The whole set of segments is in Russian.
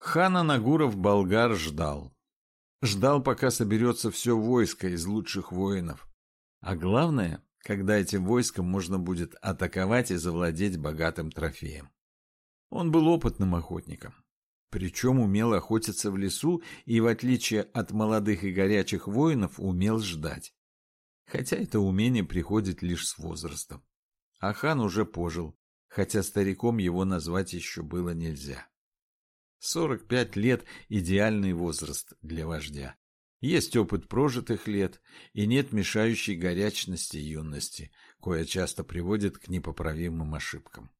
Хана Нагуров-болгар ждал. Ждал, пока соберется все войско из лучших воинов. А главное, когда этим войском можно будет атаковать и завладеть богатым трофеем. Он был опытным охотником. Причем умел охотиться в лесу и, в отличие от молодых и горячих воинов, умел ждать. Хотя это умение приходит лишь с возрастом. А хан уже пожил, хотя стариком его назвать еще было нельзя. 45 лет – идеальный возраст для вождя. Есть опыт прожитых лет и нет мешающей горячности юности, кое часто приводит к непоправимым ошибкам.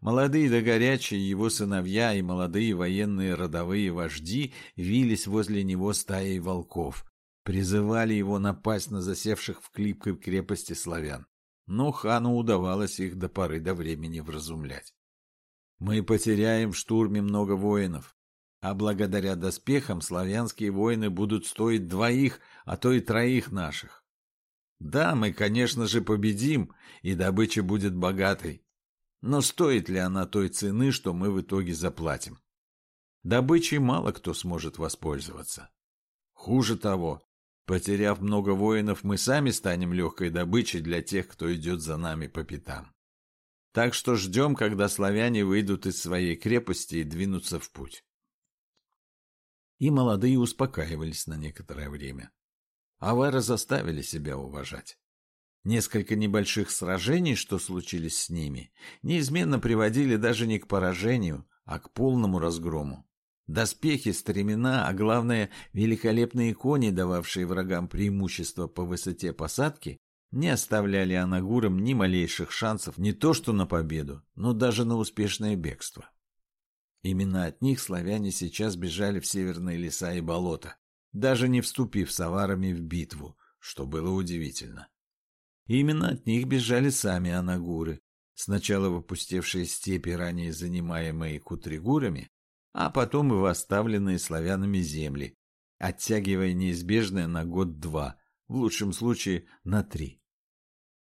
Молодые да горячие его сыновья и молодые военные родовые вожди вились возле него стаей волков, призывали его напасть на засевших в клипкой крепости славян. Но хану удавалось их до поры до времени вразумлять. Мы потеряем в штурме много воинов, а благодаря доспехам славянские воины будут стоить двоих, а то и троих наших. Да, мы, конечно же, победим, и добыча будет богатой, но стоит ли она той цены, что мы в итоге заплатим? Добычей мало кто сможет воспользоваться. Хуже того, потеряв много воинов, мы сами станем легкой добычей для тех, кто идет за нами по пятам. Так что ждем, когда славяне выйдут из своей крепости и двинутся в путь. И молодые успокаивались на некоторое время. Авары заставили себя уважать. Несколько небольших сражений, что случились с ними, неизменно приводили даже не к поражению, а к полному разгрому. Доспехи, стремена, а главное, великолепные кони, дававшие врагам преимущество по высоте посадки, не оставляли анагурам ни малейших шансов не то что на победу, но даже на успешное бегство. Именно от них славяне сейчас бежали в северные леса и болота, даже не вступив с аварами в битву, что было удивительно. Именно от них бежали сами анагуры, сначала в опустевшие степи, ранее занимаемые кутригурами, а потом и в оставленные славянами земли, оттягивая неизбежное на год-два, в лучшем случае на три.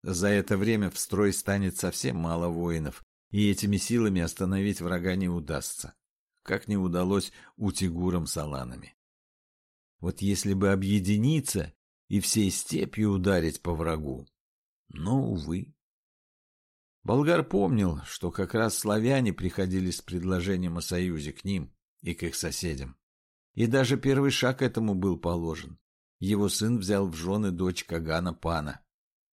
За это время в строй станет совсем мало воинов, и этими силами остановить врага не удастся, как не удалось утигурам с аланами. Вот если бы объединиться и всей степью ударить по врагу, но, увы. Болгар помнил, что как раз славяне приходили с предложением о союзе к ним и к их соседям. И даже первый шаг этому был положен. Его сын взял в жены дочь Кагана Пана.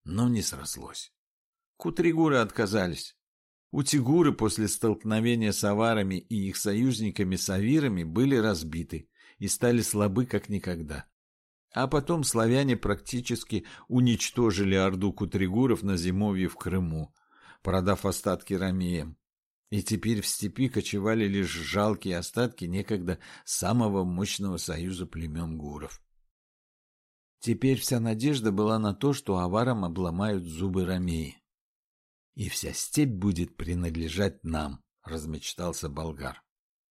Но не срослось. Кутригуры отказались. Утигуры после столкновения с аварами и их союзниками савирами были разбиты и стали слабы как никогда. А потом славяне практически уничтожили орду кутригуров на зимовье в Крыму, продав остатки ромеям. И теперь в степи кочевали лишь жалкие остатки некогда самого мощного союза племен гуров. Теперь вся надежда была на то, что аварам обломают зубы ромеи. «И вся степь будет принадлежать нам», — размечтался болгар.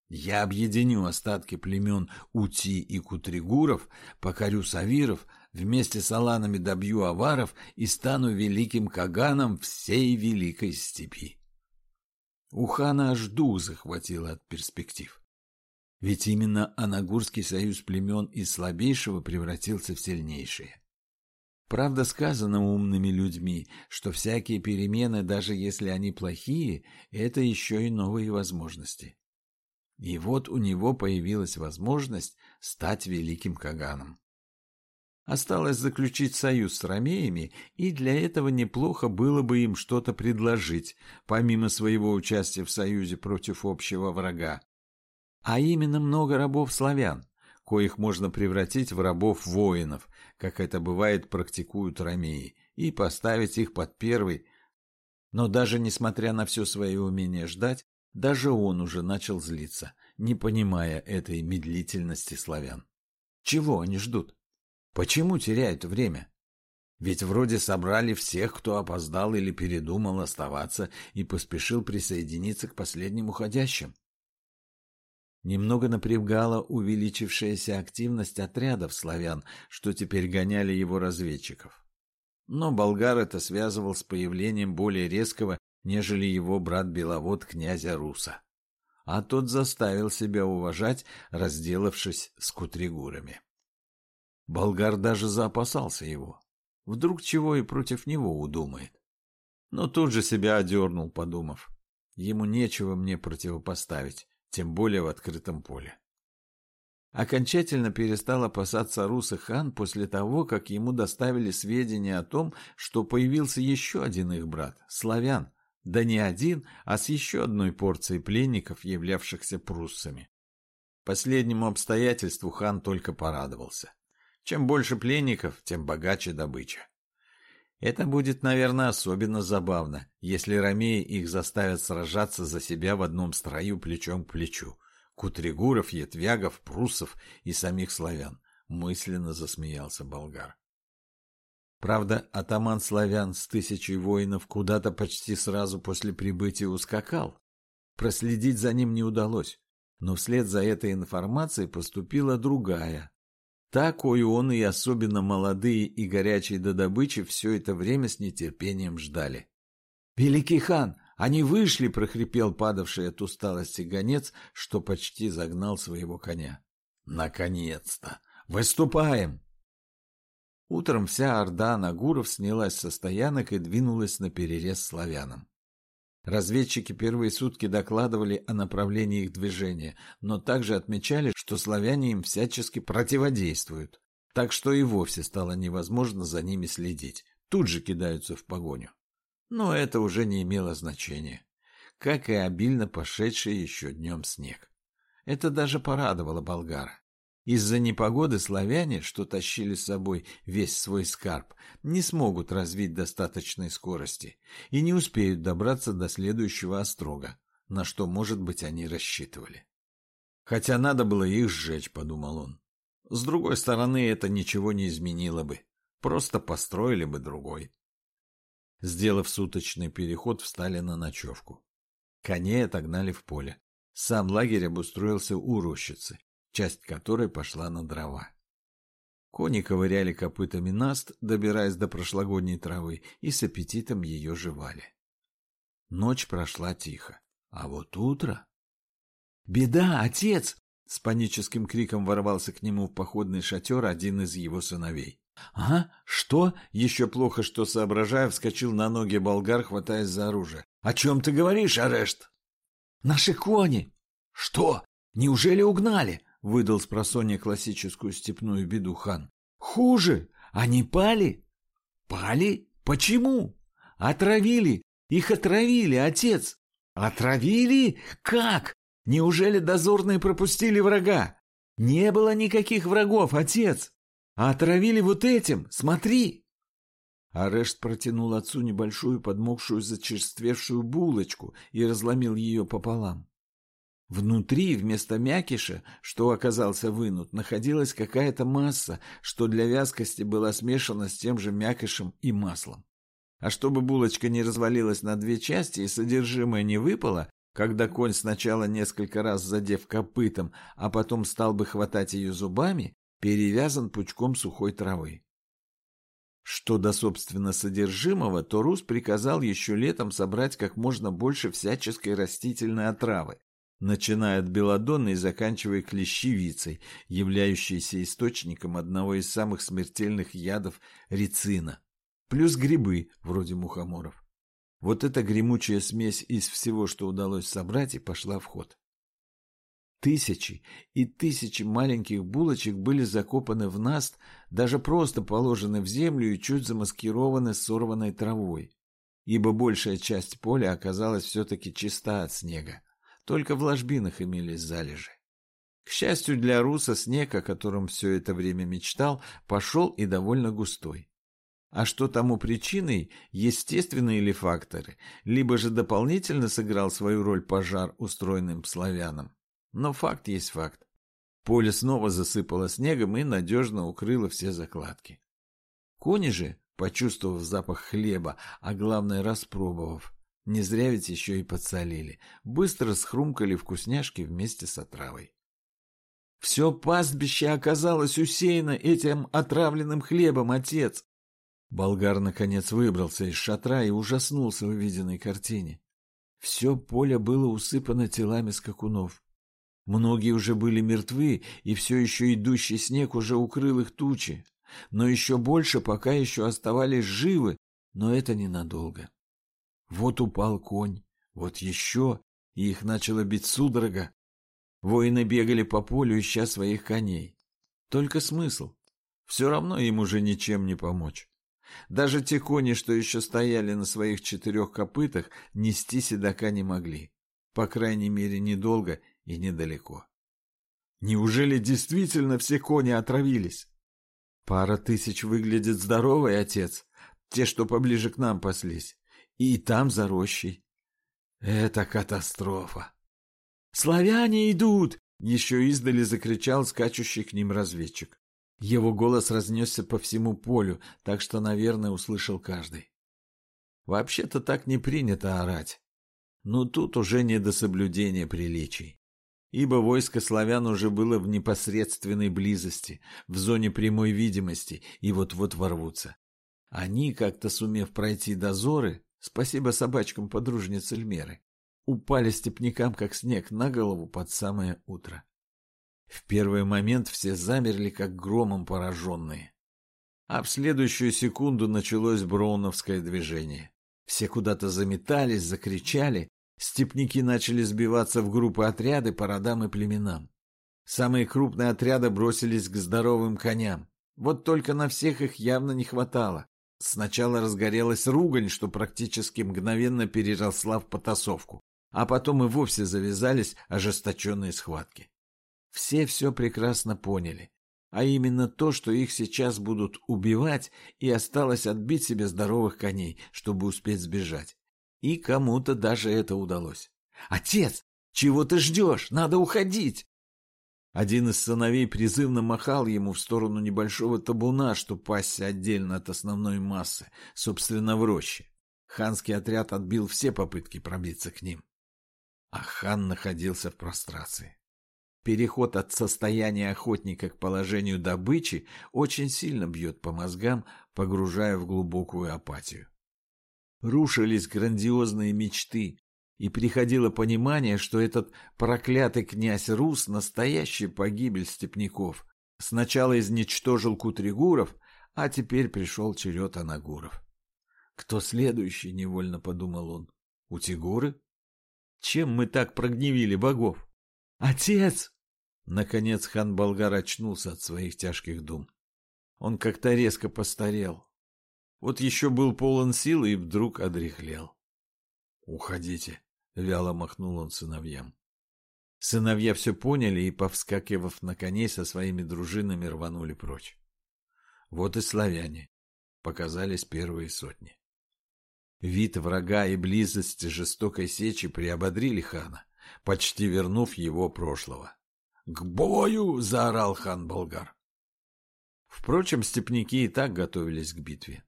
Я объединю остатки племен Ути и Кутригуров, покорю Савиров, вместе с Аланами добью Аваров и стану великим Каганом всей великой степи. У хана аж дух захватило от перспектив. Ведь именно Анагурский союз племен из слабейшего превратился в сильнейшее. Правда, сказано умными людьми, что всякие перемены, даже если они плохие, это еще и новые возможности. И вот у него появилась возможность стать великим Каганом. Осталось заключить союз с ромеями, и для этого неплохо было бы им что-то предложить, помимо своего участия в союзе против общего врага. А именно много рабов-славян, коих можно превратить в рабов-воинов, как это бывает практикуют ромеи, и поставить их под первый. Но даже несмотря на все свое умение ждать, даже он уже начал злиться, не понимая этой медлительности славян. Чего они ждут? Почему теряют время? Ведь вроде собрали всех, кто опоздал или передумал оставаться и поспешил присоединиться к последним уходящим. Немного напрягала увеличившаяся активность отрядов славян, что теперь гоняли его разведчиков. Но болгар это связывал с появлением более резкого нежели его брат Беловод князя Руса. а тот заставил себя уважать, разделавшись с кутригурами. Болгар даже заопасался его. Вдруг чего и против него удумает. Но тут же себя одернул, подумав. Ему нечего мне противопоставить, тем более в открытом поле. Окончательно перестал опасаться Руса хан после того, как ему доставили сведения о том, что появился еще один их брат, славян, да не один, а с еще одной порцией пленников, являвшихся пруссами. Последнему обстоятельству хан только порадовался. Чем больше пленников, тем богаче добыча. Это будет, наверное, особенно забавно, если ромеи их заставят сражаться за себя в одном строю плечом к плечу. Кутригуров, Етвягов, Пруссов и самих славян. Мысленно засмеялся болгар. Правда, атаман славян с тысячей воинов куда-то почти сразу после прибытия ускакал. Проследить за ним не удалось, но вслед за этой информацией поступила другая. Та, кою он и особенно молодые и горячие до добычи все это время с нетерпением ждали. «Великий хан, они вышли!» — прохрипел падавший от усталости гонец, что почти загнал своего коня. «Наконец-то! Выступаем!» Утром вся орда Нагуров снялась со стоянок и двинулась на перерез славянам. Разведчики первые сутки докладывали о направлении их движения, но также отмечали, что славяне им всячески противодействуют, так что и вовсе стало невозможно за ними следить, тут же кидаются в погоню. Но это уже не имело значения, как и обильно пошедший еще днем снег. Это даже порадовало болгара. Из-за непогоды славяне, что тащили с собой весь свой скарб, не смогут развить достаточной скорости и не успеют добраться до следующего острога, на что, может быть, они рассчитывали. Хотя надо было их сжечь, подумал он. С другой стороны, это ничего не изменило бы, просто построили бы другой. Сделав суточный переход, встали на ночевку. Коней отогнали в поле. Сам лагерь обустроился у рощицы часть которой пошла на дрова. Кони ковыряли копытами наст, добираясь до прошлогодней травы, и с аппетитом ее жевали. Ночь прошла тихо, а вот утро... «Беда, отец!» — с паническим криком ворвался к нему в походный шатер один из его сыновей. «А? Что?» — еще плохо что соображая, вскочил на ноги болгар, хватаясь за оружие. «О чем ты говоришь, Арешт?» «Наши кони!» «Что? Неужели угнали? Выдал с просонья классическую степную беду хан. Хуже! Они пали? Пали? Почему? Отравили! Их отравили, отец! Отравили? Как? Неужели дозорные пропустили врага? Не было никаких врагов, отец! Отравили вот этим, смотри!» Арешт протянул отцу небольшую подмокшую зачерствевшую булочку и разломил ее пополам. Внутри, вместо мякиша, что оказался вынут, находилась какая-то масса, что для вязкости была смешана с тем же мякишем и маслом. А чтобы булочка не развалилась на две части и содержимое не выпало, когда конь сначала несколько раз задев копытом, а потом стал бы хватать ее зубами, перевязан пучком сухой травы. Что до собственно содержимого, то Рус приказал еще летом собрать как можно больше всяческой растительной отравы, начиная от белодонны и заканчивая клещевицей, являющейся источником одного из самых смертельных ядов рицина, плюс грибы, вроде мухоморов. Вот эта гремучая смесь из всего, что удалось собрать, и пошла в ход. Тысячи и тысячи маленьких булочек были закопаны в наст, даже просто положены в землю и чуть замаскированы сорванной травой, ибо большая часть поля оказалась все-таки чиста от снега. Только в ложбинах имелись залежи. К счастью для Руса, снег, о котором все это время мечтал, пошел и довольно густой. А что тому причиной, естественные ли факторы, либо же дополнительно сыграл свою роль пожар, устроенным славянам. Но факт есть факт. Поле снова засыпало снегом и надежно укрыло все закладки. Кони же, почувствовав запах хлеба, а главное распробовав, не зря ведь еще и подсолили. Быстро схрумкали вкусняшки вместе с отравой. Все пастбище оказалось усеяно этим отравленным хлебом, отец. Болгар наконец выбрался из шатра и ужаснулся увиденной картине. Все поле было усыпано телами скакунов. Многие уже были мертвы, и все еще идущий снег уже укрыл их тучи. Но еще больше пока еще оставались живы, но это ненадолго. Вот упал конь, вот еще, и их начало бить судорога. Воины бегали по полю, ища своих коней. Только смысл. Все равно им уже ничем не помочь. Даже те кони, что еще стояли на своих четырех копытах, нести седока не могли. По крайней мере, недолго и недалеко. Неужели действительно все кони отравились? Пара тысяч выглядит здоровый, отец. Те, что поближе к нам паслись. И там за рощей. Это катастрофа. «Славяне идут!» — еще издали закричал скачущий к ним разведчик. Его голос разнесся по всему полю, так что, наверное, услышал каждый. Вообще-то так не принято орать. Но тут уже не до соблюдения приличий ибо войско славян уже было в непосредственной близости, в зоне прямой видимости, и вот-вот ворвутся. Они, как-то сумев пройти дозоры, спасибо собачкам подружницы Эльмеры, упали степнякам, как снег, на голову под самое утро. В первый момент все замерли, как громом пораженные. А в следующую секунду началось броуновское движение. Все куда-то заметались, закричали, Степники начали сбиваться в группы отряды по родам и племенам. Самые крупные отряды бросились к здоровым коням. Вот только на всех их явно не хватало. Сначала разгорелась ругань, что практически мгновенно переросла в потасовку, а потом и вовсе завязались ожесточенные схватки. Все все прекрасно поняли, а именно то, что их сейчас будут убивать, и осталось отбить себе здоровых коней, чтобы успеть сбежать. И кому-то даже это удалось. «Отец, чего ты ждешь? Надо уходить!» Один из сыновей призывно махал ему в сторону небольшого табуна, что пасся отдельно от основной массы, собственно, в роще. Ханский отряд отбил все попытки пробиться к ним. А хан находился в прострации. Переход от состояния охотника к положению добычи очень сильно бьет по мозгам, погружая в глубокую апатию рушились грандиозные мечты, и приходило понимание, что этот проклятый князь Рус — настоящая погибель степняков. Сначала изничтожил Кутригуров, а теперь пришел черед Анагуров. Кто следующий, невольно подумал он. Утигуры? Чем мы так прогневили богов? Отец! Наконец хан Болгар очнулся от своих тяжких дум. Он как-то резко постарел, вот еще был полон сил и вдруг одряхлел. «Уходите», — вяло махнул он сыновьям. Сыновья все поняли и, повскакивав на коней, со своими дружинами рванули прочь. Вот и славяне. Показались первые сотни. Вид врага и близость жестокой сечи приободрили хана, почти вернув его прошлого. «К бою!» — заорал хан Болгар. Впрочем, степняки и так готовились к битве.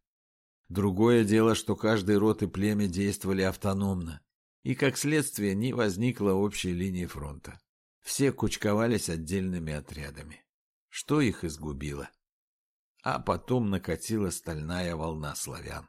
Другое дело, что каждый род и племя действовали автономно, и, как следствие, не возникло общей линии фронта. Все кучковались отдельными отрядами. Что их изгубило? А потом накатила стальная волна славян.